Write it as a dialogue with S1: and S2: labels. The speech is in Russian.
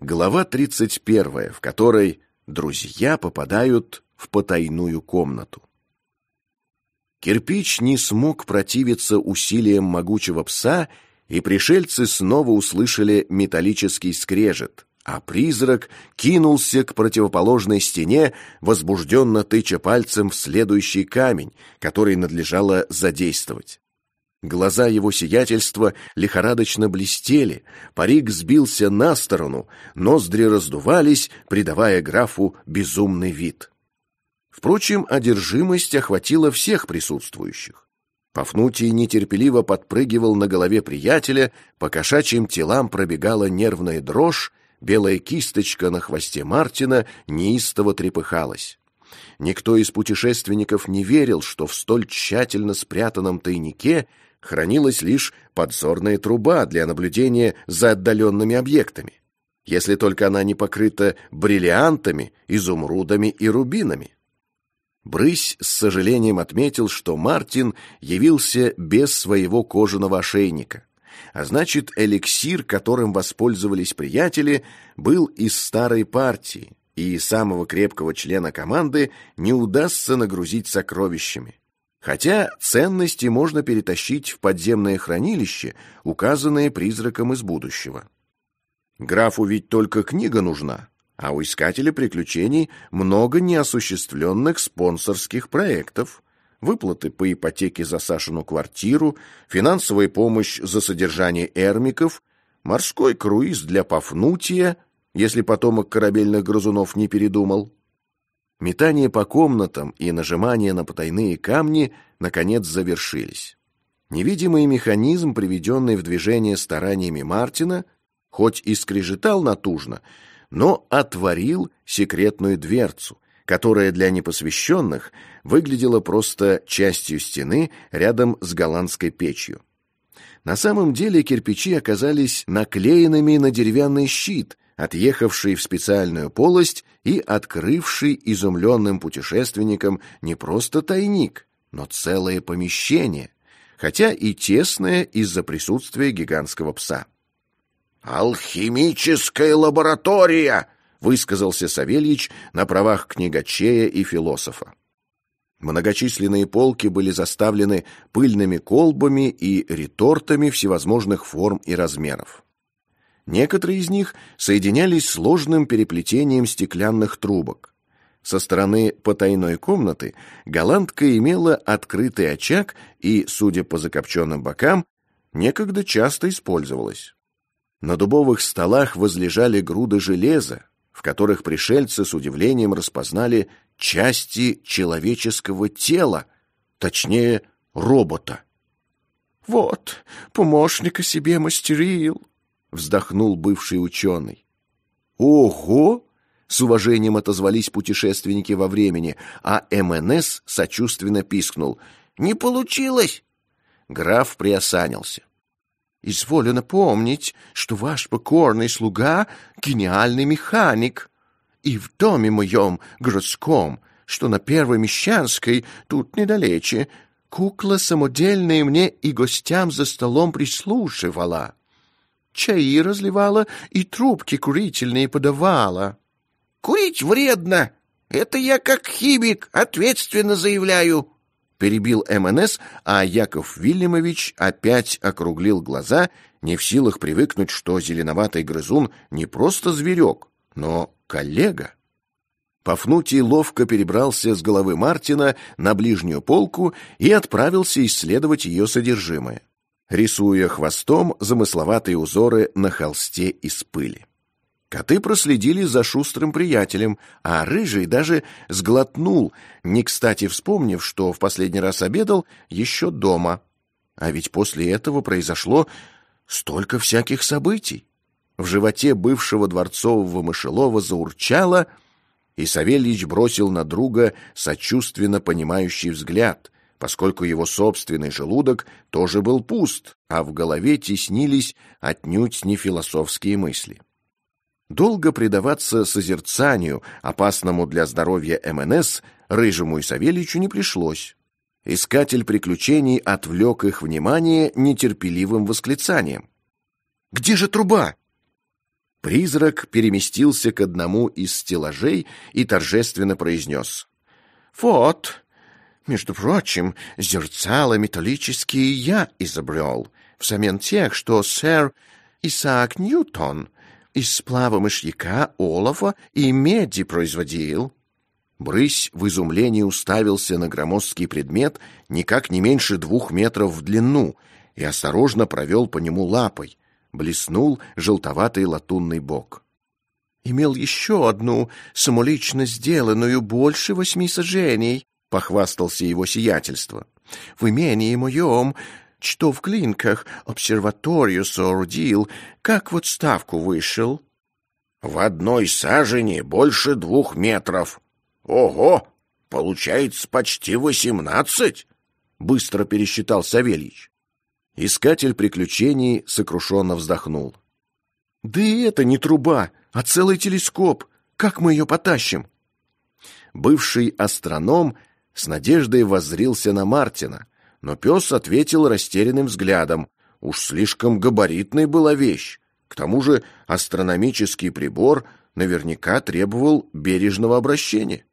S1: Глава 31, в которой друзья попадают в потайную комнату. Кирпич не смог противиться усилиям могучего пса, и пришельцы снова услышали металлический скрежет, а призрак кинулся к противоположной стене, возбужденно тыча пальцем в следующий камень, который надлежало задействовать. Глаза его сиятельства лихорадочно блестели, парик сбился на сторону, ноздри раздувались, придавая графу безумный вид. Впрочем, одержимость охватила всех присутствующих. Пафнутий нетерпеливо подпрыгивал на голове приятеля, по кошачьим телам пробегала нервная дрожь, белая кисточка на хвосте Мартина неистово трепыхалась. Никто из путешественников не верил, что в столь тщательно спрятанном тайнике хранилась лишь подзорная труба для наблюдения за отдаленными объектами, если только она не покрыта бриллиантами, изумрудами и рубинами. Брысь с сожалением отметил, что Мартин явился без своего кожаного ошейника, а значит, эликсир, которым воспользовались приятели, был из старой партии, и самого крепкого члена команды не удастся нагрузить сокровищами. Хотя ценности можно перетащить в подземное хранилище, указанное призраком из будущего. Графу ведь только книга нужна, а у искателя приключений много неосуществленных спонсорских проектов. Выплаты по ипотеке за Сашину квартиру, финансовая помощь за содержание эрмиков, морской круиз для Пафнутия, если потомок корабельных грызунов не передумал. Метание по комнатам и нажимание на потайные камни наконец завершились. Невидимый механизм, приведенный в движение стараниями Мартина, хоть и скрежетал натужно, но отворил секретную дверцу, которая для непосвященных выглядела просто частью стены рядом с голландской печью. На самом деле кирпичи оказались наклеенными на деревянный щит, отъехавший в специальную полость и открывший изумленным путешественникам не просто тайник, но целое помещение, хотя и тесное из-за присутствия гигантского пса. «Алхимическая лаборатория!» — высказался Савельич на правах книгачея и философа. Многочисленные полки были заставлены пыльными колбами и ретортами всевозможных форм и размеров. Некоторые из них соединялись сложным переплетением стеклянных трубок. Со стороны потайной комнаты голландка имела открытый очаг и, судя по закопченным бокам, некогда часто использовалась. На дубовых столах возлежали груды железа, в которых пришельцы с удивлением распознали части человеческого тела, точнее, робота. «Вот, помощника себе мастерил», — вздохнул бывший ученый. «Ого!» — с уважением отозвались путешественники во времени, а МНС сочувственно пискнул. «Не получилось!» Граф приосанился. Изволено помнить, что ваш покорный слуга — гениальный механик. И в доме моем, городском, что на Первой Мещанской, тут недалече, кукла самодельная мне и гостям за столом прислушивала. Чаи разливала и трубки курительные подавала. — Курить вредно. Это я как химик ответственно заявляю, перебил МНС, а Яков Вильямович опять округлил глаза, не в силах привыкнуть, что зеленоватый грызун не просто зверек, но коллега. Пафнутий ловко перебрался с головы Мартина на ближнюю полку и отправился исследовать ее содержимое, рисуя хвостом замысловатые узоры на холсте из пыли. Коты проследили за шустрым приятелем, а рыжий даже сглотнул, не кстати вспомнив, что в последний раз обедал еще дома. А ведь после этого произошло столько всяких событий. В животе бывшего дворцового мышелова заурчало, и Савельич бросил на друга сочувственно понимающий взгляд, поскольку его собственный желудок тоже был пуст, а в голове теснились отнюдь не философские мысли. Долго предаваться созерцанию, опасному для здоровья МНС, Рыжему и Савельичу не пришлось. Искатель приключений отвлек их внимание нетерпеливым восклицанием. «Где же труба?» Призрак переместился к одному из стеллажей и торжественно произнес. «Вот, между прочим, зерцало металлические я изобрел, взамен тех, что сэр Исаак Ньютон из сплава мышьяка, олова и меди производил». Брысь в изумлении уставился на громоздкий предмет никак не меньше двух метров в длину и осторожно провел по нему лапой. Блеснул желтоватый латунный бок. «Имел еще одну, самолично сделанную, больше восьми сажений», — похвастался его сиятельство. «В имении моем, что в Клинках, обсерваторию соорудил, как вот ставку вышел».
S2: «В одной сажени больше двух метров», «Ого! Получается почти восемнадцать!» — быстро пересчитал Савельич.
S1: Искатель приключений сокрушенно вздохнул. «Да и это не труба, а целый телескоп. Как мы ее потащим?» Бывший астроном с надеждой воззрился на Мартина, но пес ответил растерянным взглядом. Уж слишком габаритной была вещь. К тому же астрономический прибор наверняка требовал бережного обращения.